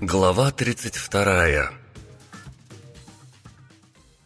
Глава 32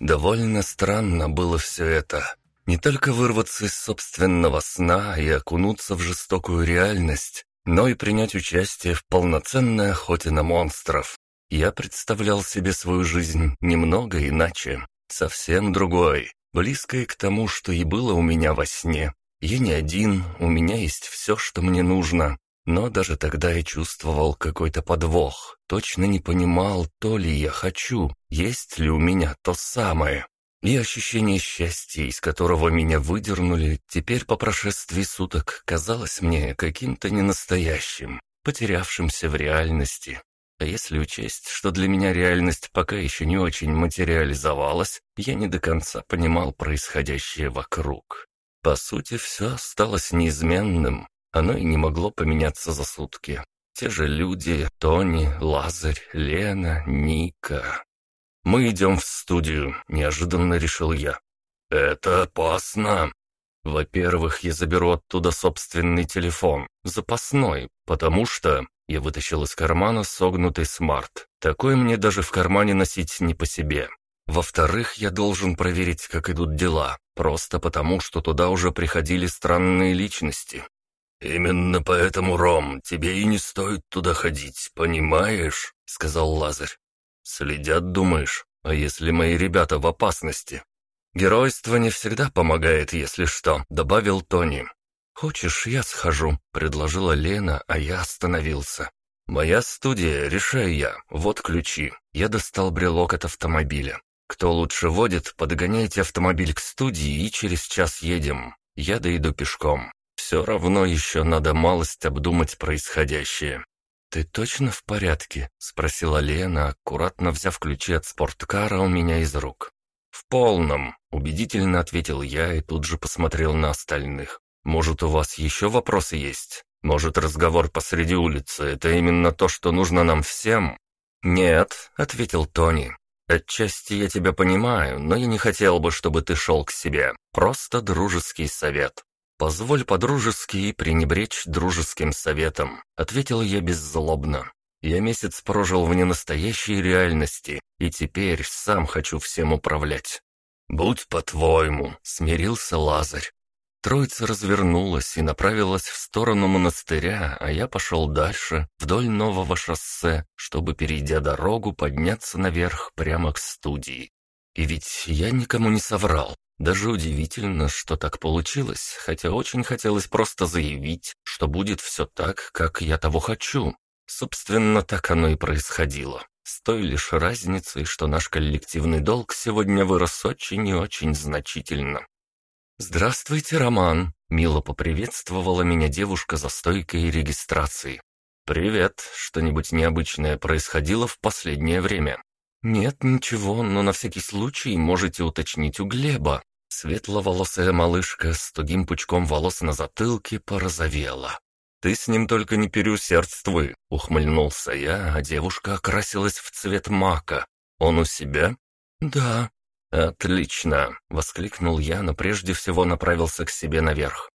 Довольно странно было все это. Не только вырваться из собственного сна и окунуться в жестокую реальность, но и принять участие в полноценной охоте на монстров. Я представлял себе свою жизнь немного иначе, совсем другой, близкой к тому, что и было у меня во сне. Я не один, у меня есть все, что мне нужно. Но даже тогда я чувствовал какой-то подвох, точно не понимал, то ли я хочу, есть ли у меня то самое. И ощущение счастья, из которого меня выдернули, теперь по прошествии суток казалось мне каким-то ненастоящим, потерявшимся в реальности. А если учесть, что для меня реальность пока еще не очень материализовалась, я не до конца понимал происходящее вокруг. По сути, все осталось неизменным, оно и не могло поменяться за сутки. Те же люди, Тони, Лазарь, Лена, Ника. «Мы идем в студию», — неожиданно решил я. «Это опасно». «Во-первых, я заберу оттуда собственный телефон, запасной, потому что...» Я вытащил из кармана согнутый смарт. Такой мне даже в кармане носить не по себе. Во-вторых, я должен проверить, как идут дела, просто потому, что туда уже приходили странные личности. «Именно поэтому, Ром, тебе и не стоит туда ходить, понимаешь?» — сказал Лазарь. «Следят, думаешь? А если мои ребята в опасности?» «Геройство не всегда помогает, если что», — добавил Тони. «Хочешь, я схожу?» — предложила Лена, а я остановился. «Моя студия, решаю я. Вот ключи». Я достал брелок от автомобиля. «Кто лучше водит, подгоняйте автомобиль к студии и через час едем. Я дойду пешком. Все равно еще надо малость обдумать происходящее. «Ты точно в порядке?» — спросила Лена, аккуратно взяв ключи от спорткара у меня из рук. «В полном», — убедительно ответил я и тут же посмотрел на остальных. «Может, у вас еще вопросы есть? Может, разговор посреди улицы — это именно то, что нужно нам всем?» «Нет», — ответил Тони. «Отчасти я тебя понимаю, но я не хотел бы, чтобы ты шел к себе. Просто дружеский совет. «Позволь по-дружески пренебречь дружеским советом», — ответил я беззлобно. «Я месяц прожил в ненастоящей реальности, и теперь сам хочу всем управлять». «Будь по-твоему», — смирился Лазарь. Троица развернулась и направилась в сторону монастыря, а я пошел дальше, вдоль нового шоссе, чтобы, перейдя дорогу, подняться наверх прямо к студии. И ведь я никому не соврал. Даже удивительно, что так получилось, хотя очень хотелось просто заявить, что будет все так, как я того хочу. Собственно, так оно и происходило. С той лишь разницей, что наш коллективный долг сегодня вырос очень и очень значительно. «Здравствуйте, Роман!» — мило поприветствовала меня девушка за стойкой регистрации. «Привет! Что-нибудь необычное происходило в последнее время?» «Нет, ничего, но на всякий случай можете уточнить у Глеба», Светловолосая малышка с тугим пучком волос на затылке порозовела. «Ты с ним только не переусердствуй», — ухмыльнулся я, а девушка окрасилась в цвет мака. «Он у себя?» «Да». «Отлично», — воскликнул я, но прежде всего направился к себе наверх.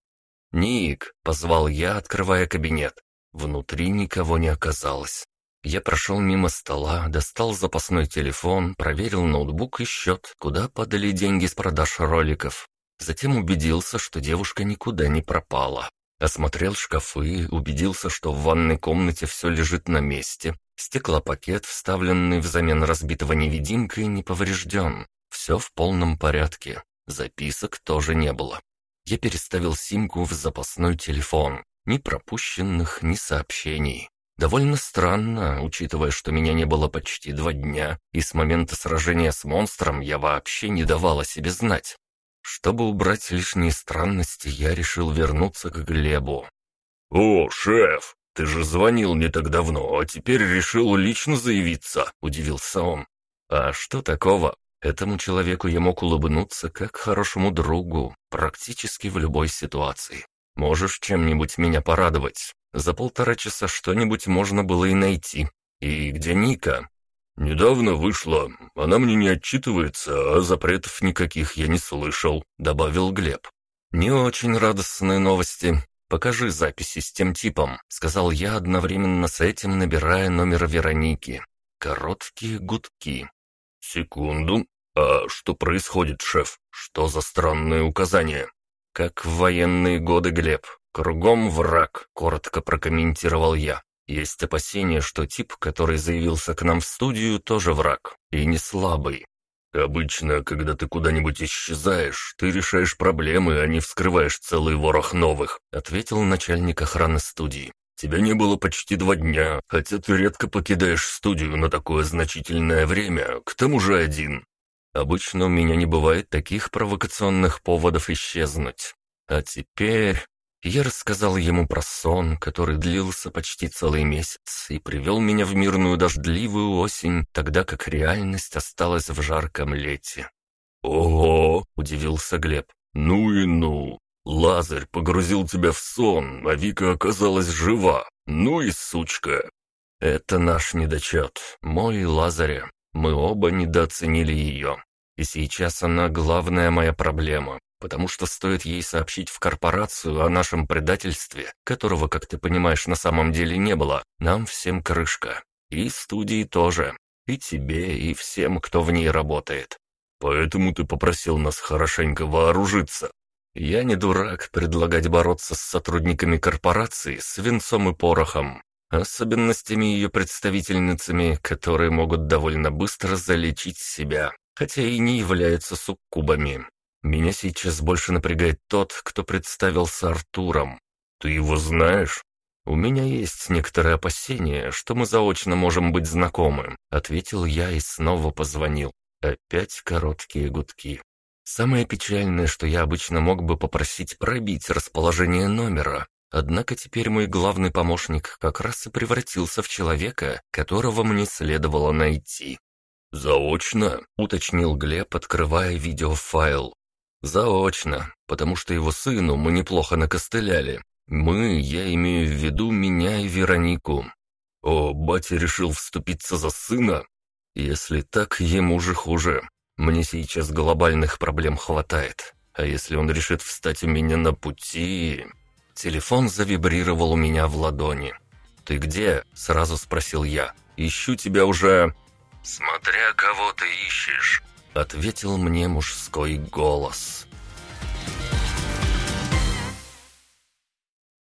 «Ник», — позвал я, открывая кабинет. Внутри никого не оказалось. Я прошел мимо стола, достал запасной телефон, проверил ноутбук и счет, куда подали деньги с продаж роликов. Затем убедился, что девушка никуда не пропала. Осмотрел шкафы, убедился, что в ванной комнате все лежит на месте. Стеклопакет, вставленный взамен разбитого невидимкой, не поврежден. Все в полном порядке. Записок тоже не было. Я переставил симку в запасной телефон. Ни пропущенных, ни сообщений. Довольно странно, учитывая, что меня не было почти два дня, и с момента сражения с монстром я вообще не давала себе знать. Чтобы убрать лишние странности, я решил вернуться к Глебу. «О, шеф, ты же звонил не так давно, а теперь решил лично заявиться», — удивился он. «А что такого? Этому человеку я мог улыбнуться как хорошему другу, практически в любой ситуации. Можешь чем-нибудь меня порадовать?» За полтора часа что-нибудь можно было и найти. И где Ника? «Недавно вышла. Она мне не отчитывается, а запретов никаких я не слышал», — добавил Глеб. «Не очень радостные новости. покажи записи с тем типом», — сказал я одновременно с этим, набирая номер Вероники. Короткие гудки. «Секунду. А что происходит, шеф? Что за странные указания?» «Как в военные годы, Глеб. Кругом враг», — коротко прокомментировал я. «Есть опасения, что тип, который заявился к нам в студию, тоже враг. И не слабый. Обычно, когда ты куда-нибудь исчезаешь, ты решаешь проблемы, а не вскрываешь целый ворох новых», — ответил начальник охраны студии. «Тебя не было почти два дня, хотя ты редко покидаешь студию на такое значительное время, к тому же один. Обычно у меня не бывает таких провокационных поводов исчезнуть. А теперь я рассказал ему про сон, который длился почти целый месяц и привел меня в мирную дождливую осень, тогда как реальность осталась в жарком лете. «Ого!» — удивился Глеб. «Ну и ну! Лазарь погрузил тебя в сон, а Вика оказалась жива. Ну и сучка!» «Это наш недочет, мой Лазаря. Мы оба недооценили ее. И сейчас она главная моя проблема потому что стоит ей сообщить в корпорацию о нашем предательстве, которого, как ты понимаешь, на самом деле не было, нам всем крышка. И студии тоже. И тебе, и всем, кто в ней работает. Поэтому ты попросил нас хорошенько вооружиться. Я не дурак предлагать бороться с сотрудниками корпорации свинцом и порохом, особенно с теми ее представительницами, которые могут довольно быстро залечить себя, хотя и не являются суккубами. Меня сейчас больше напрягает тот, кто представился Артуром. Ты его знаешь? У меня есть некоторые опасения, что мы заочно можем быть знакомы, ответил я и снова позвонил. Опять короткие гудки. Самое печальное, что я обычно мог бы попросить пробить расположение номера, Однако теперь мой главный помощник как раз и превратился в человека, которого мне следовало найти. «Заочно?» — уточнил Глеб, открывая видеофайл. Заочно, потому что его сыну мы неплохо накостыляли. Мы, я имею в виду меня и Веронику. О, батя решил вступиться за сына? Если так, ему же хуже. Мне сейчас глобальных проблем хватает. А если он решит встать у меня на пути... Телефон завибрировал у меня в ладони. «Ты где?» — сразу спросил я. «Ищу тебя уже...» «Смотря кого ты ищешь», ответил мне мужской голос.